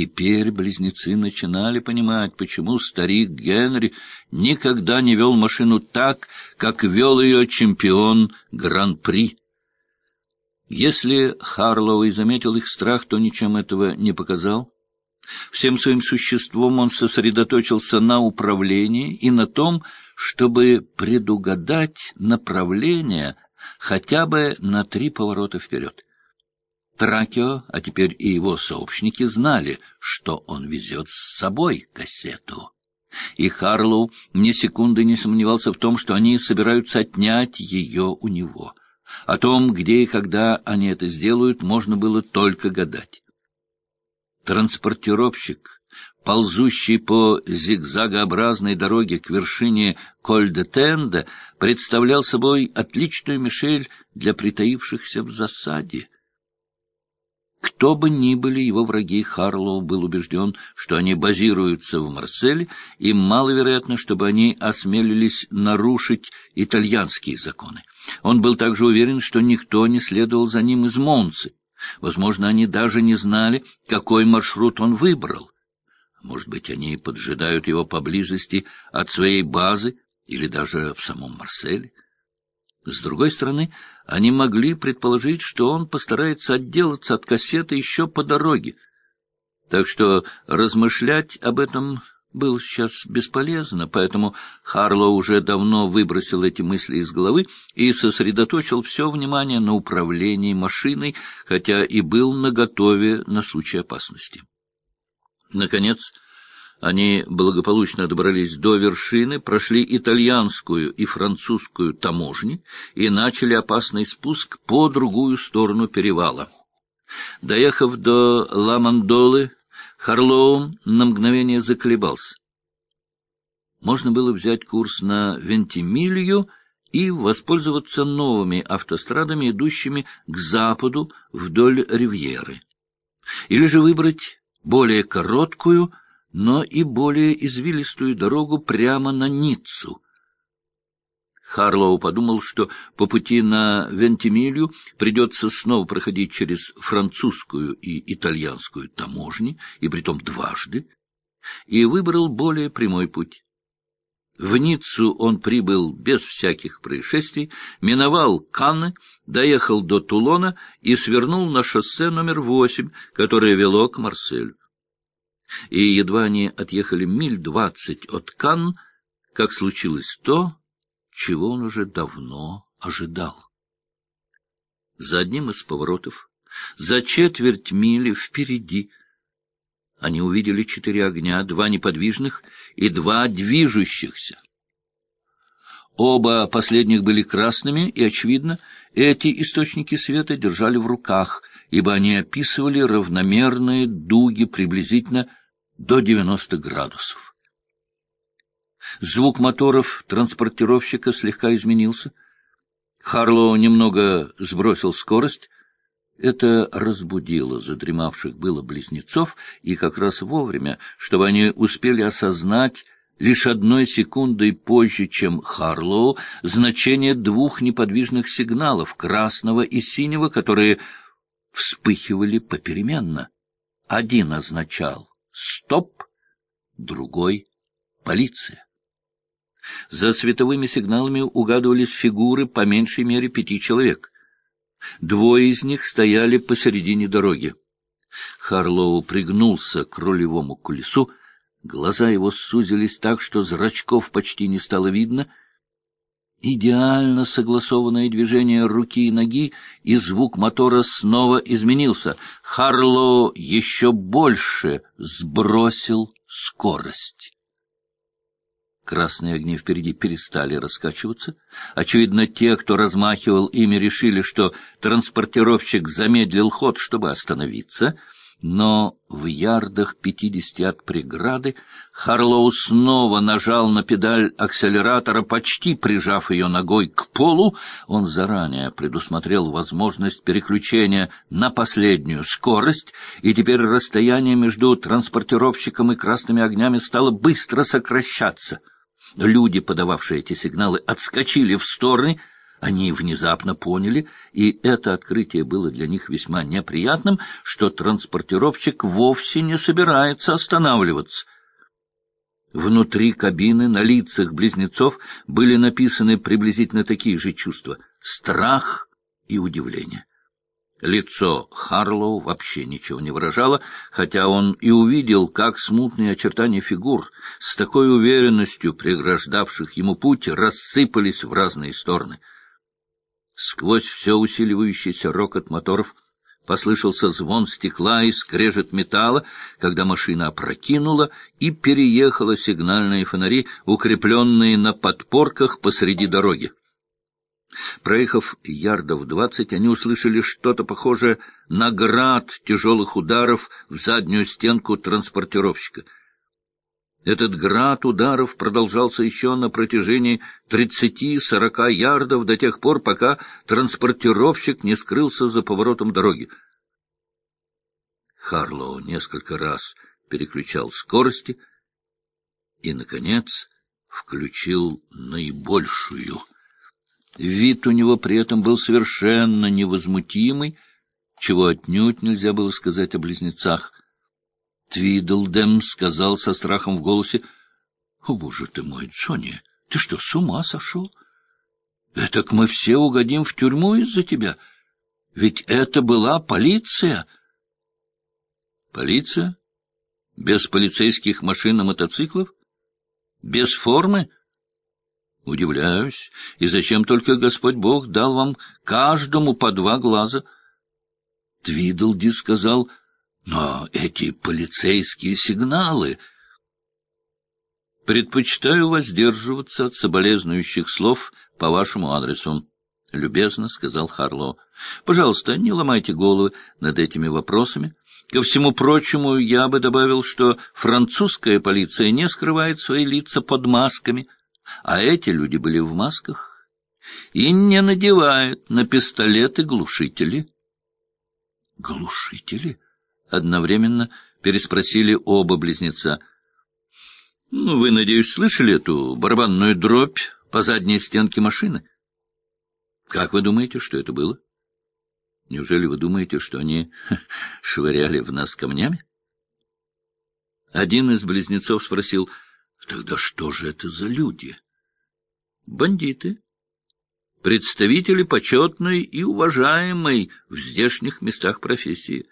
Теперь близнецы начинали понимать, почему старик Генри никогда не вел машину так, как вел ее чемпион Гран-при. Если Харлоу и заметил их страх, то ничем этого не показал. Всем своим существом он сосредоточился на управлении и на том, чтобы предугадать направление хотя бы на три поворота вперед. Тракио, а теперь и его сообщники, знали, что он везет с собой кассету. И Харлоу ни секунды не сомневался в том, что они собираются отнять ее у него. О том, где и когда они это сделают, можно было только гадать. Транспортировщик, ползущий по зигзагообразной дороге к вершине Коль-де-Тенде, представлял собой отличную мишель для притаившихся в засаде. Кто бы ни были его враги, Харлоу был убежден, что они базируются в Марселе, и маловероятно, чтобы они осмелились нарушить итальянские законы. Он был также уверен, что никто не следовал за ним из Монцы. Возможно, они даже не знали, какой маршрут он выбрал. Может быть, они поджидают его поблизости от своей базы или даже в самом Марселе. С другой стороны, они могли предположить, что он постарается отделаться от кассеты еще по дороге. Так что размышлять об этом было сейчас бесполезно, поэтому Харло уже давно выбросил эти мысли из головы и сосредоточил все внимание на управлении машиной, хотя и был наготове на случай опасности. Наконец, они благополучно добрались до вершины, прошли итальянскую и французскую таможни и начали опасный спуск по другую сторону перевала. Доехав до Ламандолы, Харлоу на мгновение заколебался. Можно было взять курс на Вентимилью и воспользоваться новыми автострадами, идущими к западу вдоль Ривьеры. Или же выбрать более короткую, но и более извилистую дорогу прямо на Ниццу. Харлоу подумал, что по пути на Вентимилью придется снова проходить через французскую и итальянскую таможни, и притом дважды, и выбрал более прямой путь. В Ниццу он прибыл без всяких происшествий, миновал Канны, доехал до Тулона и свернул на шоссе номер восемь, которое вело к Марселю и едва они отъехали миль двадцать от Кан, как случилось то, чего он уже давно ожидал. За одним из поворотов, за четверть мили впереди, они увидели четыре огня, два неподвижных и два движущихся. Оба последних были красными, и, очевидно, эти источники света держали в руках, ибо они описывали равномерные дуги приблизительно до 90 градусов. Звук моторов транспортировщика слегка изменился. Харлоу немного сбросил скорость. Это разбудило задремавших было близнецов, и как раз вовремя, чтобы они успели осознать лишь одной секундой позже, чем Харлоу, значение двух неподвижных сигналов, красного и синего, которые вспыхивали попеременно. Один означал «Стоп!» другой — «Полиция». За световыми сигналами угадывались фигуры по меньшей мере пяти человек. Двое из них стояли посередине дороги. Харлоу пригнулся к рулевому колесу, глаза его сузились так, что зрачков почти не стало видно — Идеально согласованное движение руки и ноги, и звук мотора снова изменился. Харлоу еще больше сбросил скорость. Красные огни впереди перестали раскачиваться. Очевидно, те, кто размахивал ими, решили, что транспортировщик замедлил ход, чтобы остановиться — но в ярдах пятидесяти от преграды Харлоу снова нажал на педаль акселератора, почти прижав ее ногой к полу. Он заранее предусмотрел возможность переключения на последнюю скорость, и теперь расстояние между транспортировщиком и красными огнями стало быстро сокращаться. Люди, подававшие эти сигналы, отскочили в стороны, Они внезапно поняли, и это открытие было для них весьма неприятным, что транспортировщик вовсе не собирается останавливаться. Внутри кабины на лицах близнецов были написаны приблизительно такие же чувства — страх и удивление. Лицо Харлоу вообще ничего не выражало, хотя он и увидел, как смутные очертания фигур, с такой уверенностью преграждавших ему путь, рассыпались в разные стороны. Сквозь все усиливающийся рокот моторов послышался звон стекла и скрежет металла, когда машина опрокинула и переехала сигнальные фонари, укрепленные на подпорках посреди дороги. Проехав ярдов двадцать, они услышали что-то похожее на град тяжелых ударов в заднюю стенку транспортировщика. Этот град ударов продолжался еще на протяжении тридцати-сорока ярдов до тех пор, пока транспортировщик не скрылся за поворотом дороги. Харлоу несколько раз переключал скорости и, наконец, включил наибольшую — Вид у него при этом был совершенно невозмутимый, чего отнюдь нельзя было сказать о близнецах. Твидлдем сказал со страхом в голосе, — О, боже ты мой, Джонни, ты что, с ума сошел? Этак мы все угодим в тюрьму из-за тебя. Ведь это была полиция. Полиция? Без полицейских машин и мотоциклов? Без формы? — Удивляюсь, и зачем только Господь Бог дал вам каждому по два глаза? Твидлди сказал, но эти полицейские сигналы... Предпочитаю воздерживаться от соболезнующих слов по вашему адресу, — любезно сказал Харлоу. — Пожалуйста, не ломайте головы над этими вопросами. Ко всему прочему, я бы добавил, что французская полиция не скрывает свои лица под масками — а эти люди были в масках и не надевают на пистолеты глушители. «Глушители?» — одновременно переспросили оба близнеца. «Ну, вы, надеюсь, слышали эту барабанную дробь по задней стенке машины? Как вы думаете, что это было? Неужели вы думаете, что они швыряли в нас камнями?» Один из близнецов спросил — Тогда что же это за люди? Бандиты. Представители почетной и уважаемой в здешних местах профессии.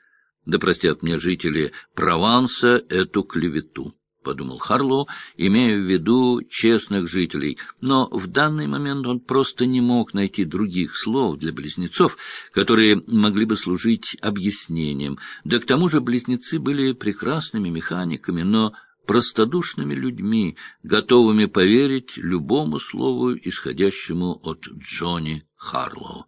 Да простят мне жители Прованса эту клевету. — подумал Харлоу, имея в виду честных жителей. Но в данный момент он просто не мог найти других слов для близнецов, которые могли бы служить объяснением. Да к тому же близнецы были прекрасными механиками, но простодушными людьми, готовыми поверить любому слову, исходящему от Джонни Харлоу.